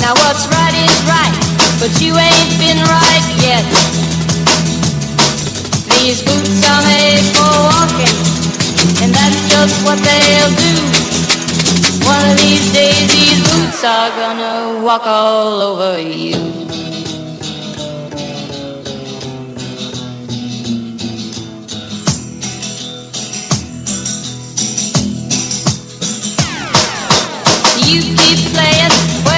Now what's right is right, but you ain't been right yet. These boots are made for walking, and that's just what they'll do. One of these days these boots are gonna walk all over you. You keep playing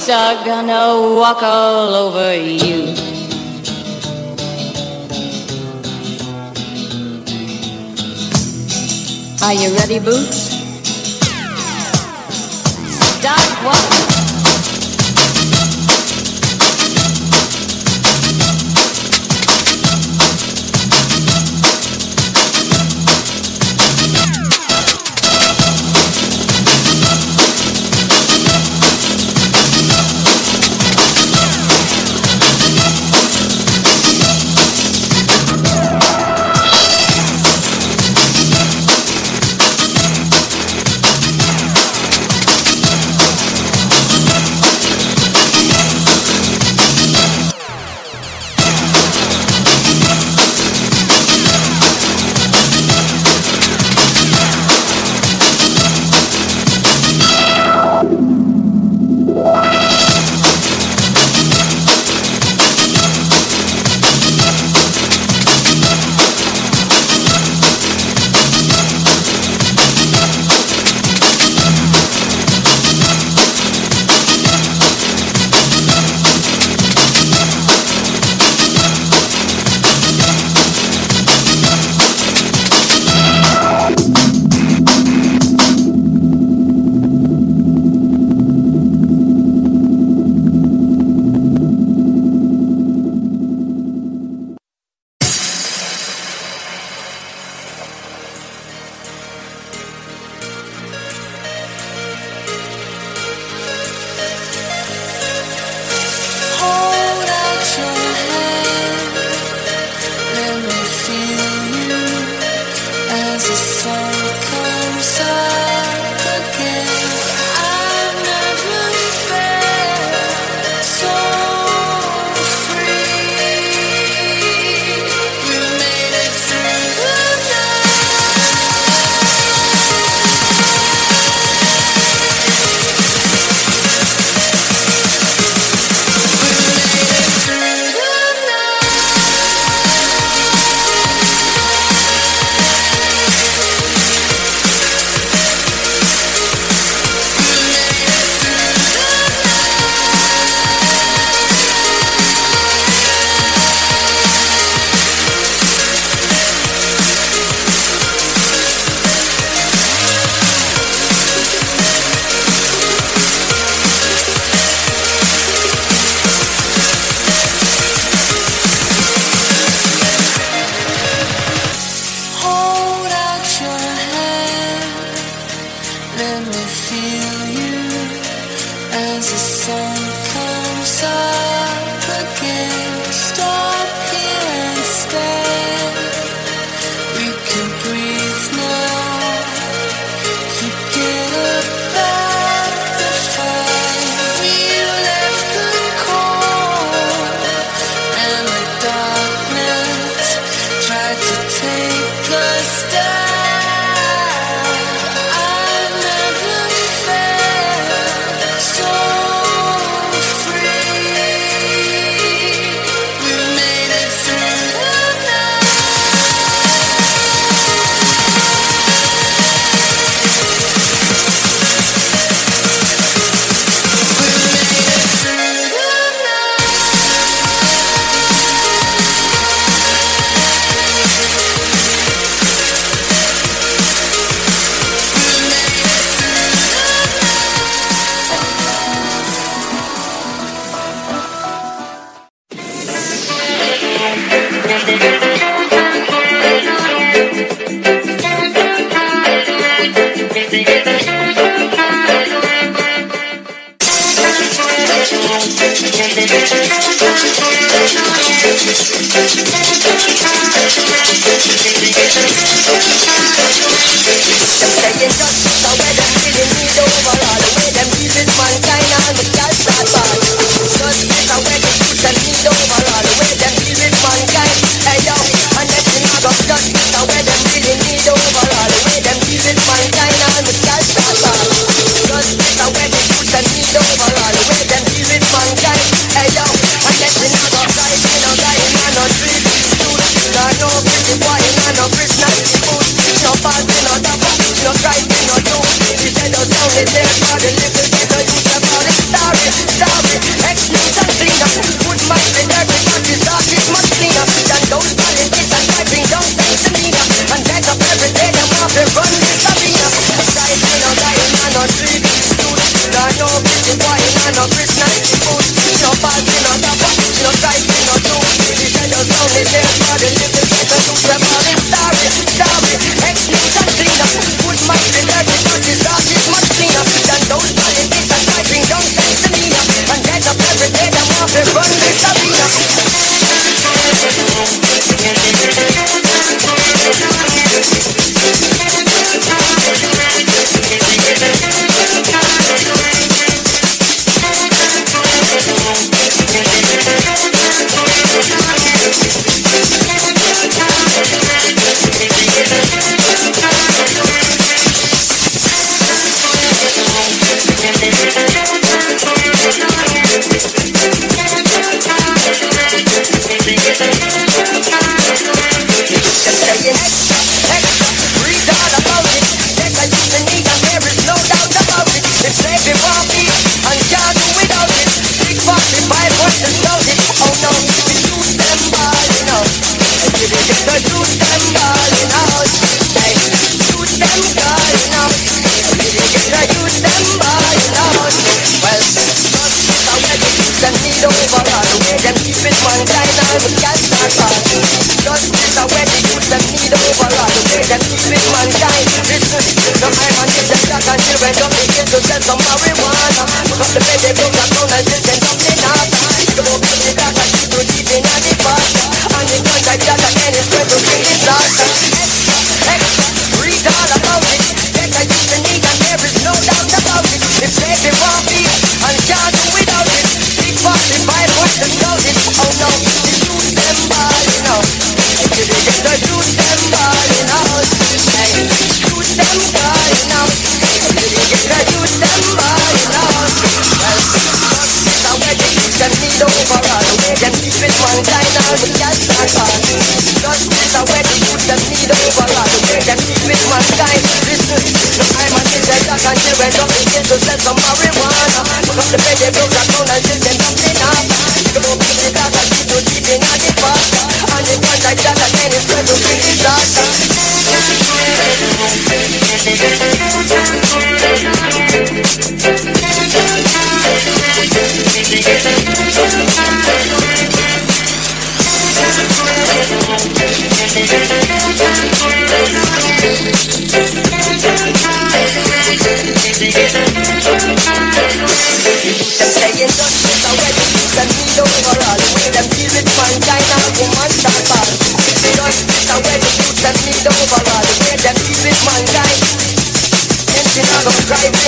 dogs are gonna walk all over you. Are you ready, Boots? Start walking.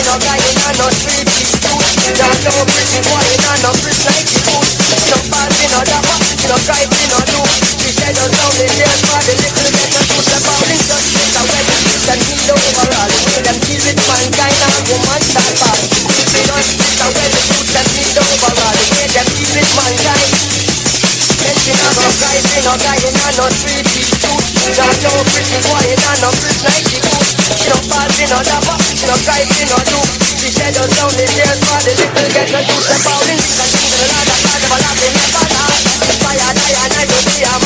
no guy in no street youth Not no pretty boy in no street Nike boot No bad in no dapper, no guy no do The dead don't know the care for the little men No shoot them out in just get away Them kill overall, way them it mankind And woman that bad If you. don't get away, the youth them kill overall Way them kill it mankind Yes, you know no guy in no no street youth Not no pretty boy in no street Nike boot No bad no dapper I'm me on you. She shed us down the tears for the little get to step out. I the Lord of God never left me, never now. Fire, die, and I will be a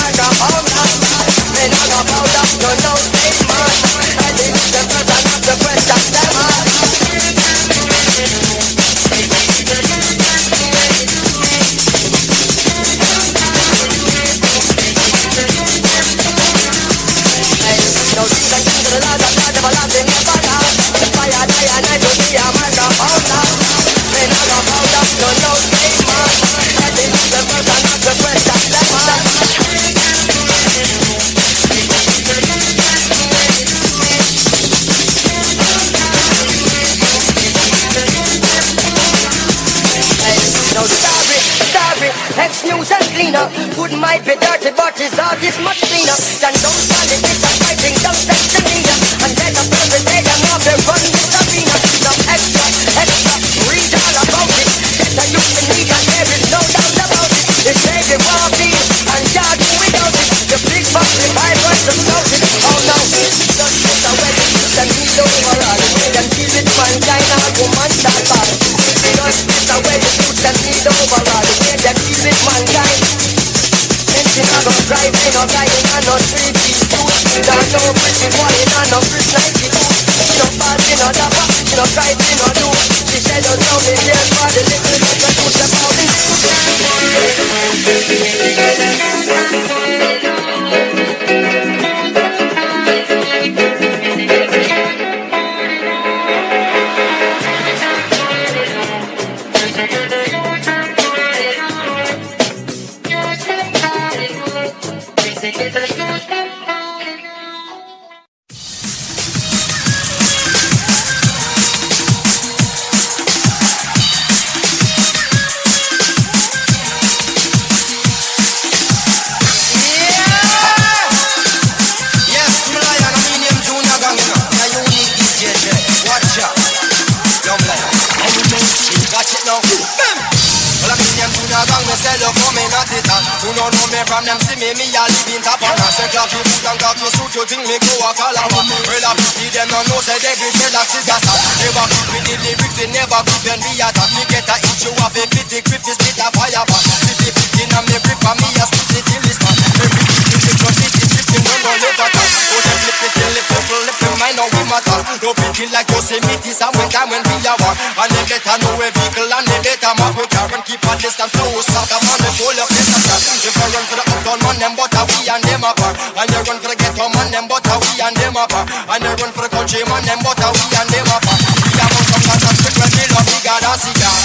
and I clap you boot and you suit, you think me go a calabar. Well, I pity them, no know say they be tell that is a stop. Never keep with the lyrics, we never keep when we attack. Me get a you have a pity, grip is a fire back. Fifty fifty, now me grip and me a spit it till it's done. Every fifty, fifty, fifty, fifty, when no live at. Oh, them flip it till the people lip them mind now we matter. No pity like Yosemite, when time when we are one. And they better know a vehicle and they better map with car and keep a distance close. Out of man, they pull up this and. If you run for the uptown man, them but we and them apart. And you run for the ghetto man, them but we and them apart. And you run for the country man, them but we and them apart. We have some kind of secret, we love the God and cigar.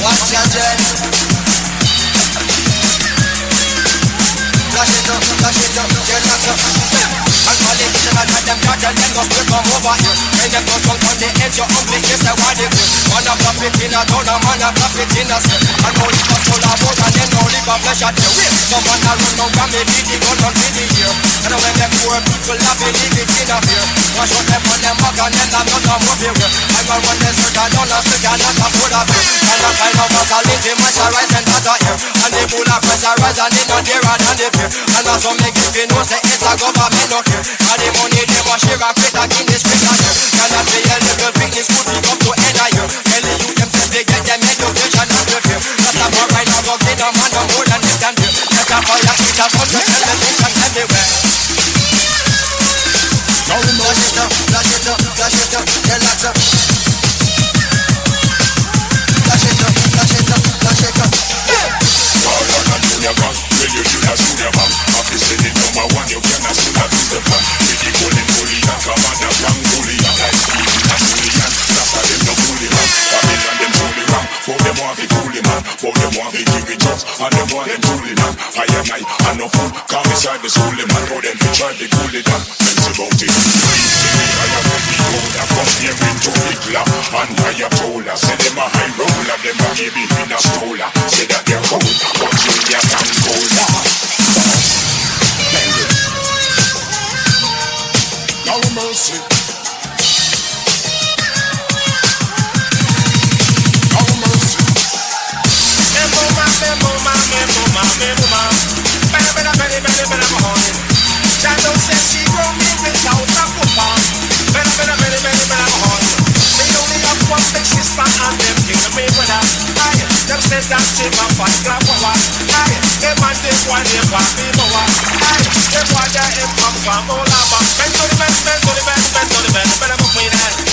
Watch your jet. Them go come over them go drunk on the edge, your ugly case, I want it. Man a flop it in a town, a man a flop it in a square. And now live a full of boat, and then now live a flesh at the way. Some man a run down from me, beat the gun on to the ear. And when them poor people have it, leave it in a fear. Wash out them on them back, and then them not up here. I go run the circle down a and not a full of fear. And a kind of water, living matter rise and not a air. And the full of pressure rise, and it not there, and the fear. And also make it feel no say it's a government no care. And the money they want share now we flash it up, flash it up, flash it up, get lots up. Them them bully man. I and I, and no fool, come beside the bully man. For them to try the bully down, thanks about it. I am a big roller, come here into Hitler. And I am taller, say them a high roller, them a give it in a stroller. Say that they're cold, from from all over. Men to the best, to the best, to the best.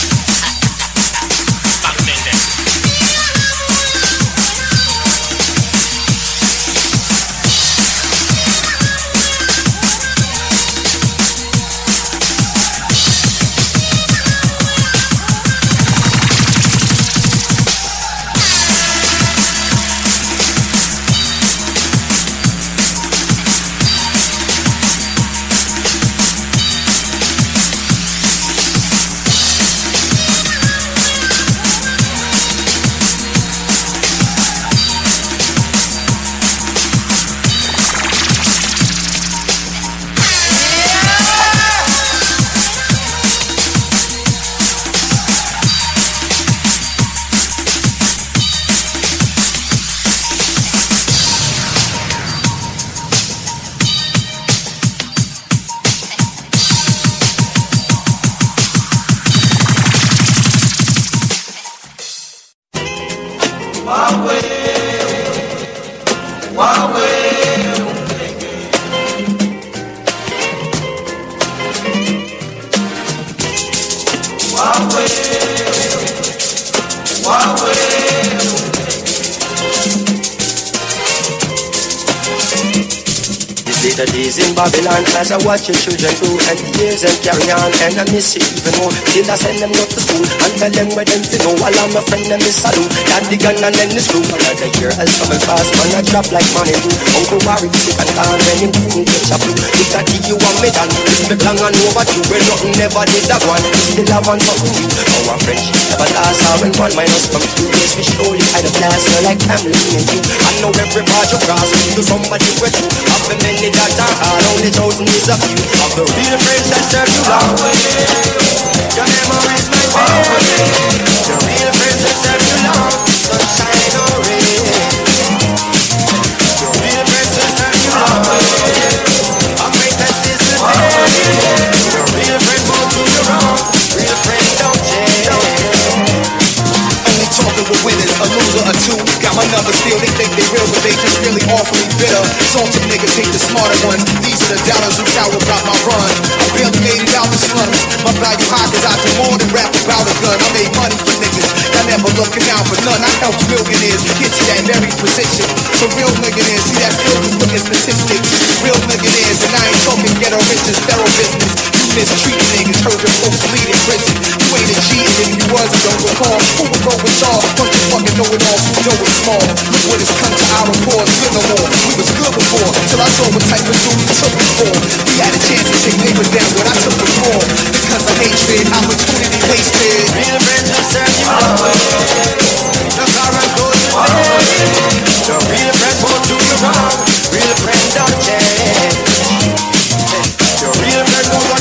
I watch your children grow and years and carry on and I miss you even more. Still I send them not to school and tell them where them to know. While I'm a friend them is saloon. Got the gun and then the screw. Another year has come and passed man I drop like money do. Uncle Warwick sick and gone when him couldn't catch a flu. If that you want me done, it's me long and overdue. Well nothing never did that one. Still I want something new. Our friendship never lasts. How when one minus from two days we slowly kind of last. Like family and you. I know every part you cross. To somebody with you. Have a many that are hard, only chosen is few of the real friends that serve you long. Your memories my way. The real friends that serve you long. Numbers still, they think they real, but they just really awfully bitter. Salted niggas hate the smarter ones. These are the doubters who cower about my run. I barely made it out the slums. My value high cause I do more than rap about a gun. I made money for niggas. Y'all never looking out for none. I helped millionaires get to that very position. For real millionaires, see that's filled with looking statistics. Real millionaires, and I ain't talking ghetto riches, thorough business. You mistreat niggas, heard your folks bleed in prison. You ain't a G, and if you was, you don't recall. Who would roll with y'all? Bunch of fucking know-it-alls who know it's small. Look what has come to our cause, good no more. We was good before, till I saw what type of dude we took us for. We had a chance to take neighbors down, but I took us for. Because of hatred, opportunity wasted. Real friends serve you. The goes. The real friend won't do you wrong. Real friend don't.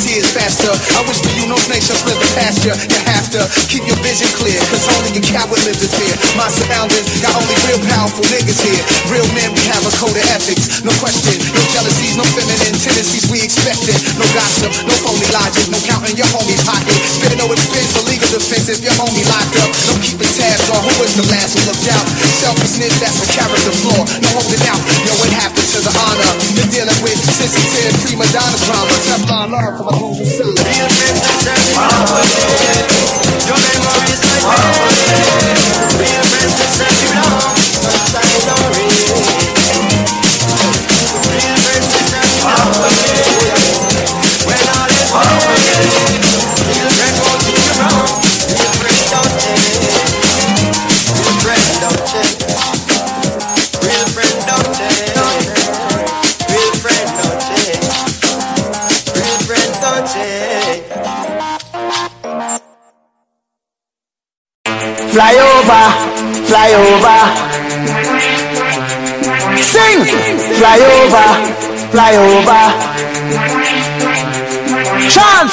tears faster. I wish you no snakes shall slip past you. Have to keep your vision clear, cause only a coward lives in fear. My surroundings got only real powerful niggas here. Real men, we have a code of ethics. No question, no jealousies, no feminine tendencies we expect it. No gossip, no phony logic, no counting your homie pocket. Spare no expense for legal defense if your homie locked up. No keeping tabs on who was the last who looked out. Selfishness, that's a character flaw. No holding out, yo, it happens to the honor. You're dealing with sensitive prima donna drama. Teflon love for my dudes inside. Your memories like rain. Real friends that serve you. Fly over. Sing! Fly over, fly over. Chant!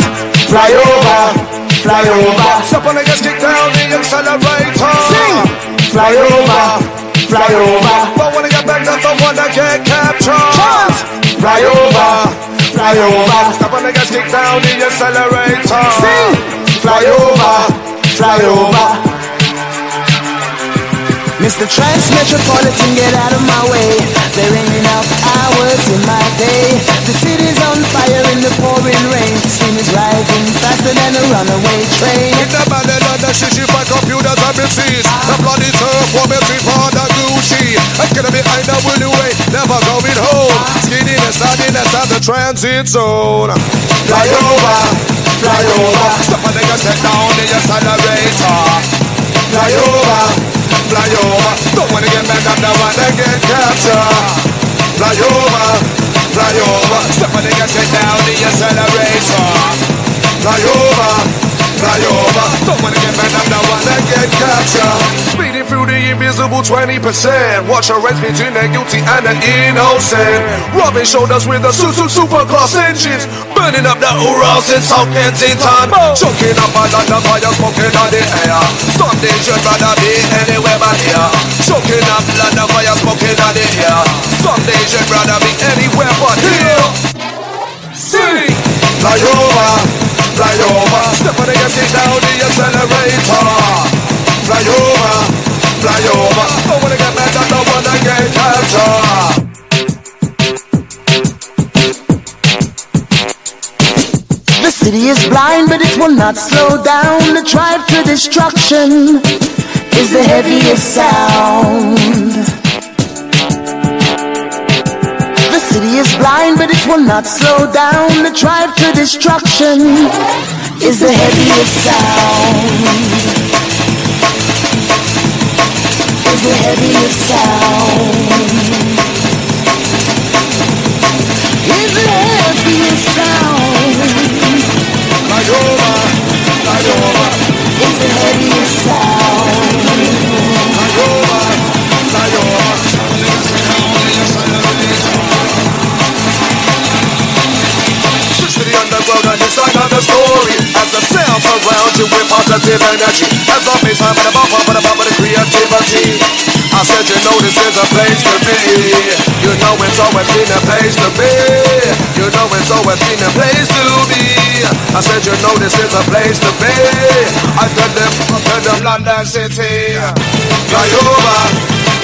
Fly over, fly over. Step on niggas, kick down the accelerator. Sing! Fly over, fly over. But when I get back, that's the one that get captured. Chant! Fly over, fly over. Step on niggas, kick down the accelerator. Sing! Fly over, fly over. Mr. Transmetropolitan, get out of my way. There ain't enough hours in my day. The city's on fire in the pouring rain. Steam is rising faster than a runaway train. With the in London, she she find computers and machines. The bloody turf for me three for the Gucci. I'm gonna be behind the window way, never going home. Naughtiness, and the transit zone. Fly over, fly over, Step on niggas, get down the accelerator. fly over, Fly over, don't wanna get back, I'm the one that get captured. Fly over, fly over, step on niggas, get down the accelerator. Fly over, fly over. Don't wanna get back, I'm the one that get captured. Speeding through the invisible 20%. Watch a race between the guilty and the innocent. Rubbing shoulders with the su su super class engines. Burning up the Urals in South Kensington. Choking up a lot of fire, smoking on the air. Some days you'd rather be anywhere but here. Choking up a lot of fire, smoking on the air. Some days you'd rather be anywhere but here. Sing! Fly over fly over. Step on the gas, get down the accelerator. Fly over, fly over. Don't wanna get mad, I don't wanna get captured. The city is blind, but it will not slow down. The drive to destruction is the heaviest sound. The city is blind, but it will not slow down. The drive to destruction is the heaviest sound. Is the heaviest sound. Is the heaviest sound. Mayoma, Mayoma. Is the heaviest sound. Mayoma, Mayoma. Underworld and inside of the story. As the sound surrounds you with positive energy. As the bass time and the bump up and the bump of the creativity. I said you know this is a place to be. You know it's always been a place to be. You know it's always been a place to be. I said you know this is a place to be. I said them to the London city. Fly over,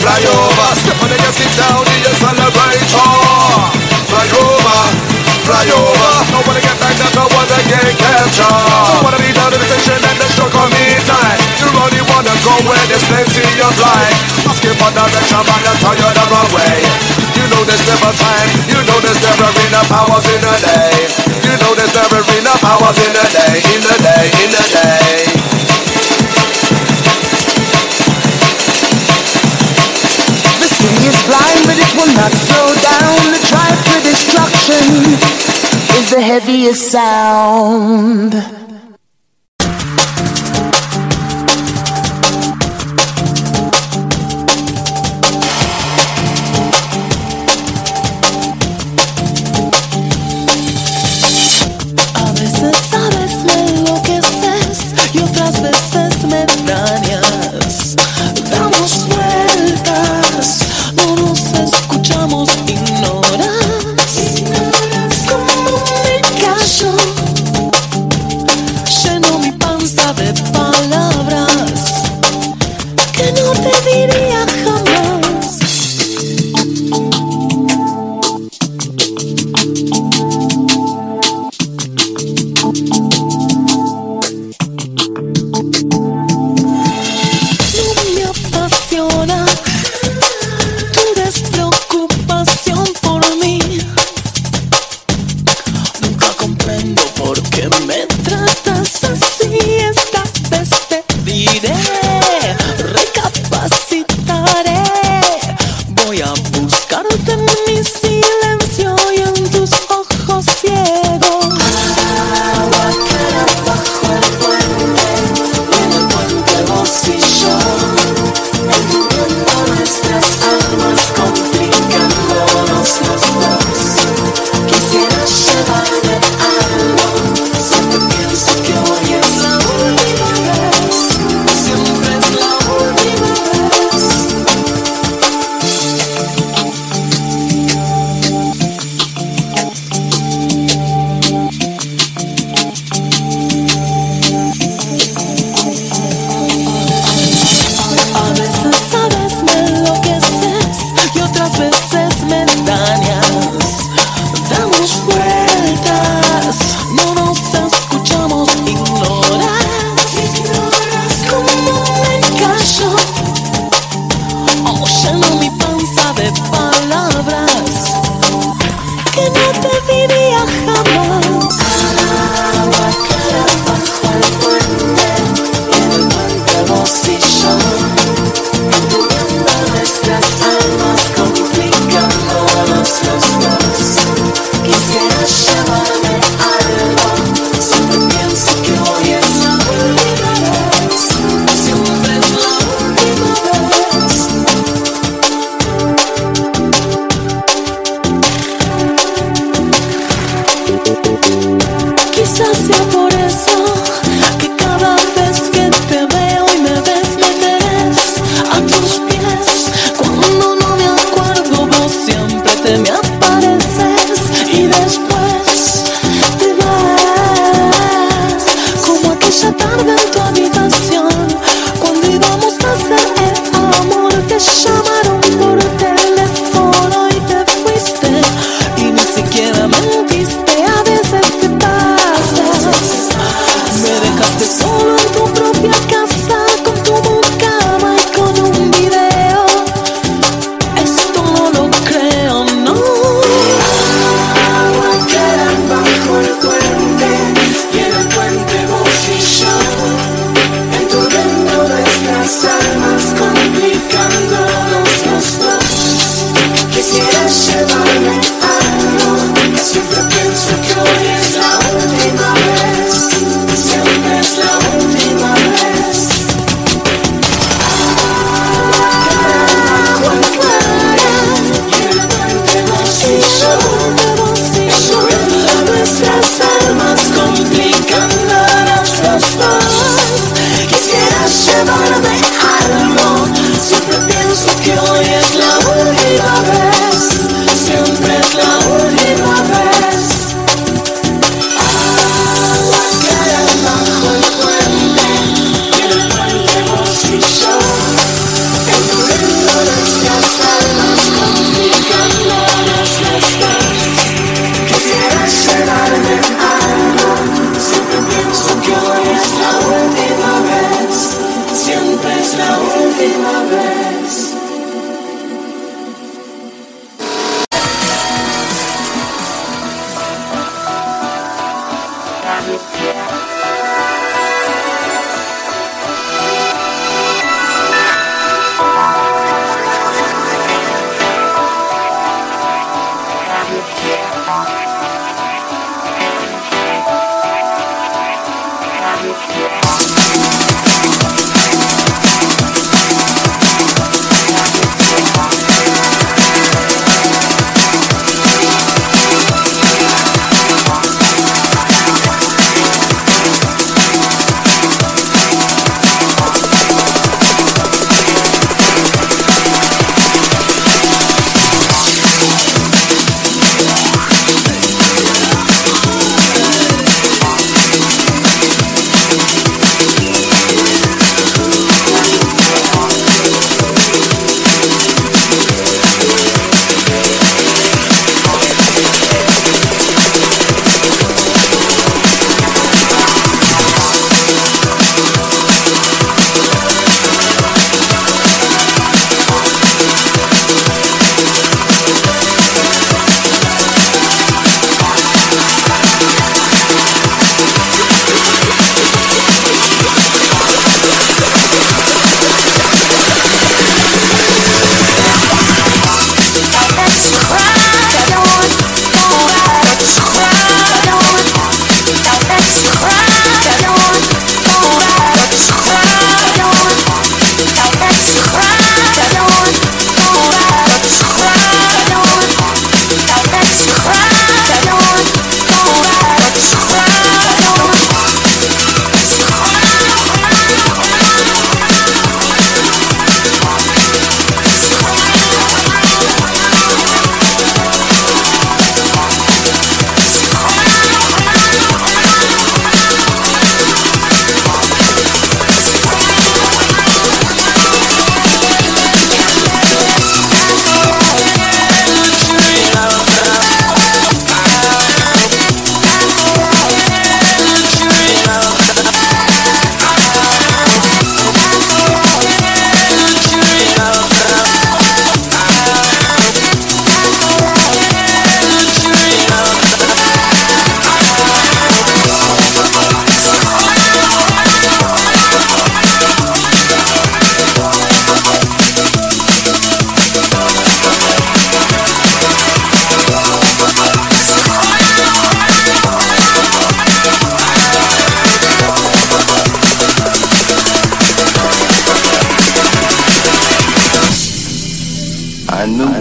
fly over. Step on the gas, get down the accelerator. Fly over fly over. Wanna get back up, don't wanna get captured. Don't wanna be down the station and the stroke on midnight. You only wanna go where there's plenty of light. Asking for direction, man, I'll tell you the wrong way. You know there's never time, you know there's never enough hours in a day. You know there's never enough hours in a day, in the day, in the day. is blind, but it will not slow down. The drive for destruction is the heaviest sound. Your flashback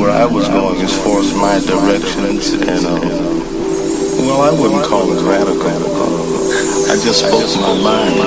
where I was going as far as my directions, and well, I wouldn't call it radical. I just spoke my mind.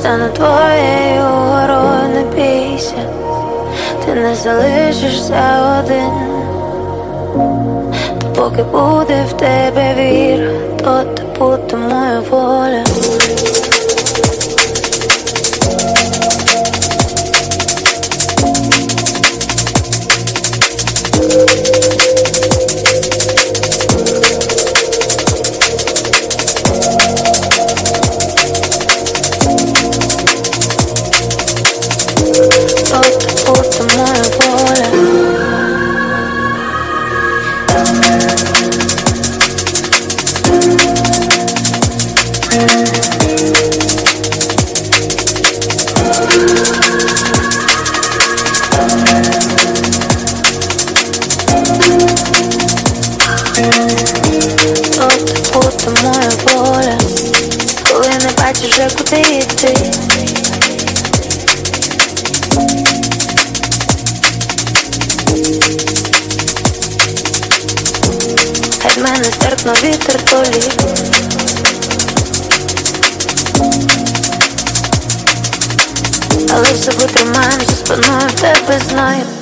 Стану твоєю горою, не бійся, ти не залишишся один, то поки буде в тебе віра, то ти буде моя воля. night.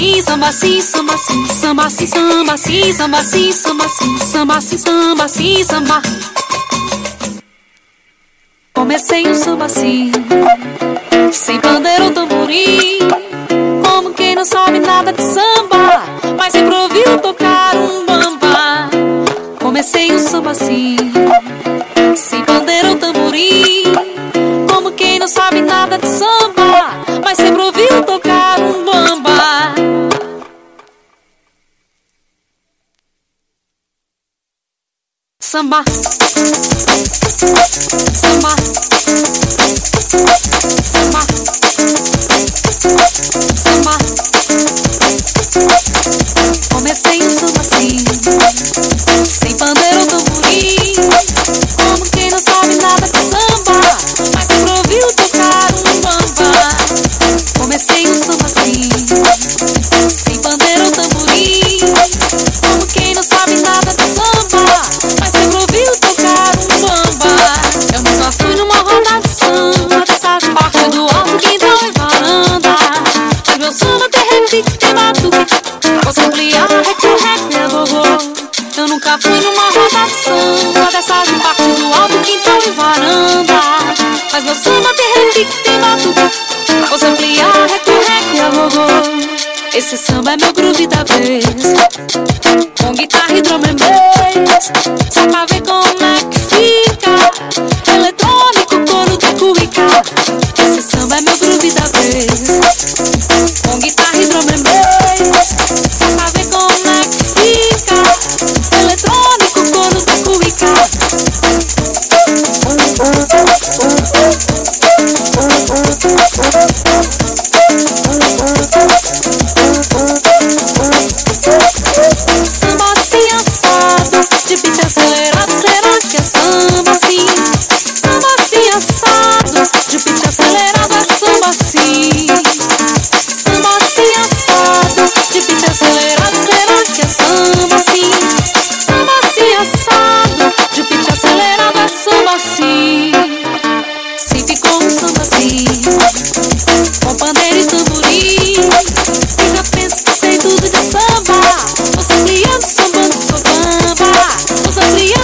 assim, samba assim, samba assim, samba assim, samba assim, samba samba samba samba samba. Comecei o samba assim, sem pandeiro ou tamborim, como quem não sabe nada de samba, mas sempre ouviu tocar um bamba. Comecei o samba assim, sem pandeiro ou tamborim. samba, samba.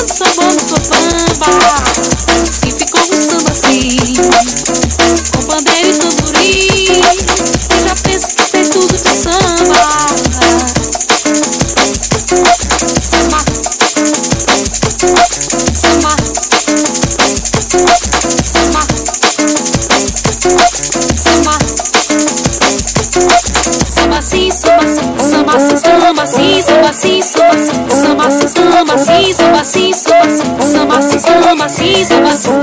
sou bom, sou. He's a soul.